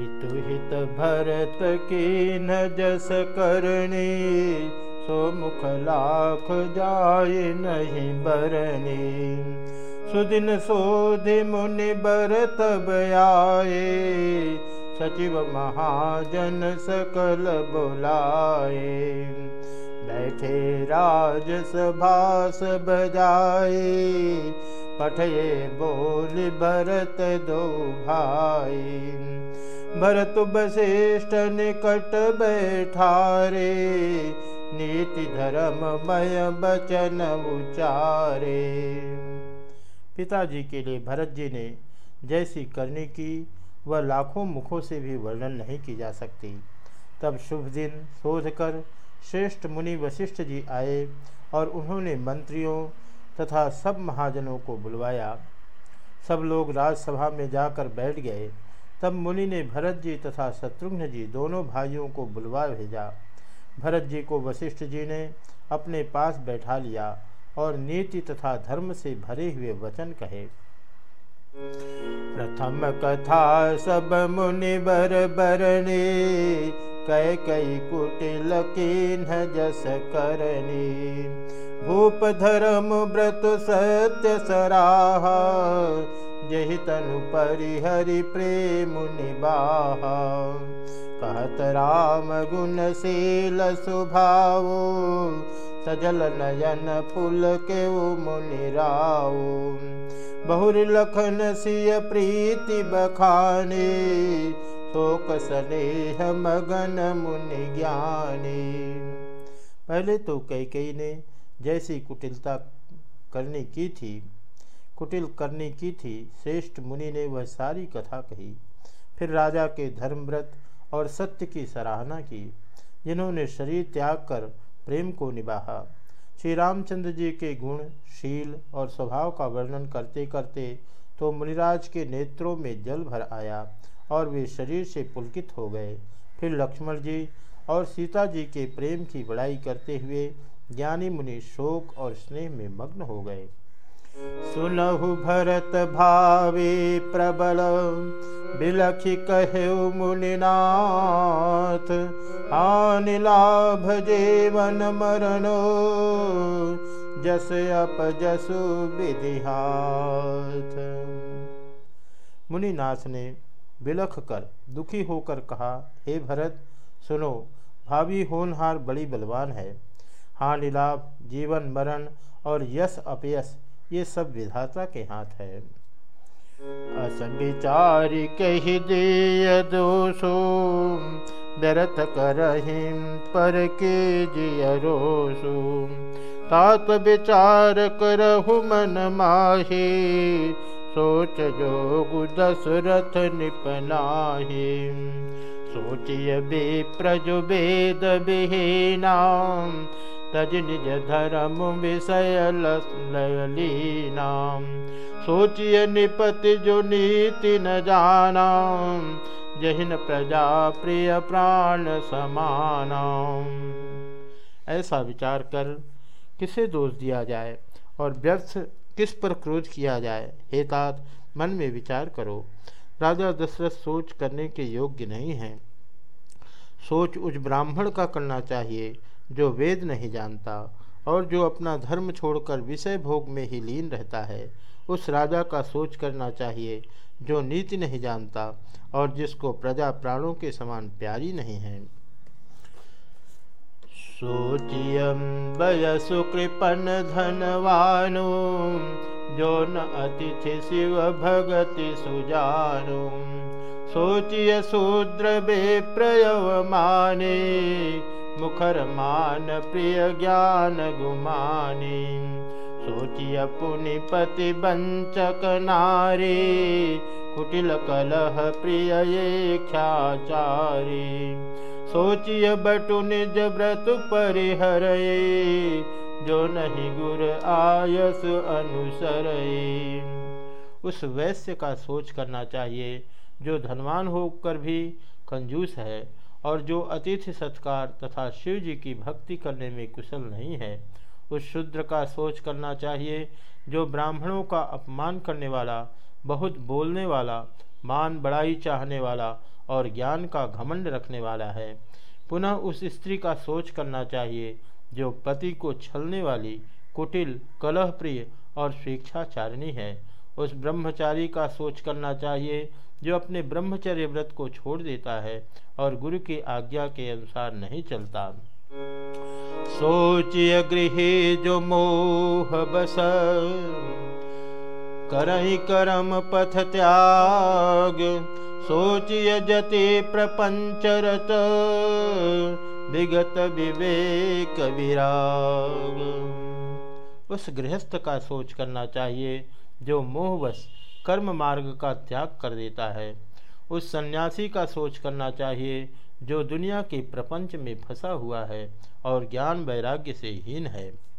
पितुहित भरत की न जस करनी सो मुख लाख जाय नहीं बरनी। सुदिन सोधि मुनि बरत आए, सचिव महाजन सकल बुलाए। बैठे राज सभास बजाए पठये बोल भरत दो भाई भरत वशिष्ठ निकट बैठारे, नीति धर्ममय बचन उचारे। पिताजी के लिए भरत जी ने जैसी करनी की, वह लाखों मुखों से भी वर्णन नहीं की जा सकती। तब शुभ दिन शोध कर श्रेष्ठ मुनि वशिष्ठ जी आए और उन्होंने मंत्रियों तथा सब महाजनों को बुलवाया। सब लोग राजसभा में जाकर बैठ गए। तब मुनि ने भरत जी तथा शत्रुघ्न जी दोनों भाइयों को बुलवा भेजा। भरत जी को वशिष्ठ जी ने अपने पास बैठा लिया और नीति तथा धर्म से भरे हुए वचन कहे। प्रथम कथा सब मुनि बर बरने, कै कई कुटिल जस करनी। भूप धर्म व्रत सत्य सराहा जहि तनु परिहरि प्रेम निबाह। कहत राम गुणशील स्वभाव, सजल नयन फूल के मुनि राव बहुर लखन सिय प्रीति बखाने, शोक स्नेह मगन मुनि ज्ञानी। पहले तो कई कई ने जैसी कुटिलता करने की थी कुटिल करने की थी। श्रेष्ठ मुनि ने वह सारी कथा कही। फिर राजा के धर्मव्रत और सत्य की सराहना की, जिन्होंने शरीर त्याग कर प्रेम को निभाहा। श्री रामचंद्र जी के गुण, शील और स्वभाव का वर्णन करते करते तो मुनिराज के नेत्रों में जल भर आया और वे शरीर से पुलकित हो गए। फिर लक्ष्मण जी और सीता जी के प्रेम की बड़ाई करते हुए ज्ञानी मुनि शोक और स्नेह में मग्न हो गए। सुनहु भरत भावे प्रबल। बिलखि कहे मुनिनाथ हानि लाभ जीवन मरणो जस अप जसु विधिहाथ। मुनिनाथ ने बिलख कर दुखी होकर कहा, हे भरत, सुनो, भावी होनहार बड़ी बलवान है। हानि लाभ, जीवन मरण और यश अपयश ये सब विधाता के हाथ है। अस विचार कही दे दोषो, व्यर्थ करहिम पर के जियरोसु तात विचार करहु मन माहे, सोच जोग दशरथ निपनाहे। सोचिय बे प्रजो वेद विहीनाम तज निज धर्म विषय ललीनाम सोचिय निपति जो नीति न जाना। जहिन प्रजा प्रिय प्राण समान। ऐसा विचार कर किसे दोष दिया जाए और व्यर्थ किस पर क्रोध किया जाए, हे तात मन में विचार करो। राजा दशरथ सोच करने के योग्य नहीं हैं। सोच उस ब्राह्मण का करना चाहिए जो वेद नहीं जानता और जो अपना धर्म छोड़कर विषय भोग में ही लीन रहता है, उस राजा का सोच करना चाहिए, जो नीति नहीं जानता और जिसको प्रजा प्राणों के समान प्यारी नहीं है। सोचियम बयसु कृपन धनवानु, जो न अतिथि शिव भगति सुजानु। सोचिय शूद्र बे प्रयव माने मुखर मान प्रिय ज्ञान गुमानी। सोचिय पुनिपति बंचक नारी। कुटिल कलह प्रिय ये ख्याचारी। सोचिय बटु निज व्रत परिहर जो नहीं गुर आयस अनुसर उस वैश्य का सोच करना चाहिए, जो धनवान होकर भी कंजूस है। और जो अतिथि सत्कार तथा शिव जी की भक्ति करने में कुशल नहीं है, उस शूद्र का सोच करना चाहिए, जो ब्राह्मणों का अपमान करने वाला, बहुत बोलने वाला, मान बड़ाई चाहने वाला और ज्ञान का घमंड रखने वाला है। पुनः उस स्त्री का सोच करना चाहिए, जो पति को छलने वाली, कुटिल कलह प्रिय और स्वेच्छाचारिणी है। उस ब्रह्मचारी का सोच करना चाहिए, जो अपने ब्रह्मचर्य व्रत को छोड़ देता है और गुरु की आज्ञा के अनुसार नहीं चलता। सोचिय गृह जो मोह बस करई करम पथ त्याग। सोचिय जति प्रपंचरत विगत विवेक विराग। उस गृहस्थ का सोच करना चाहिए जो मोहवश कर्म मार्ग का त्याग कर देता है, उस सन्यासी का सोच करना चाहिए जो दुनिया के प्रपंच में फंसा हुआ है और ज्ञान वैराग्य से हीन है।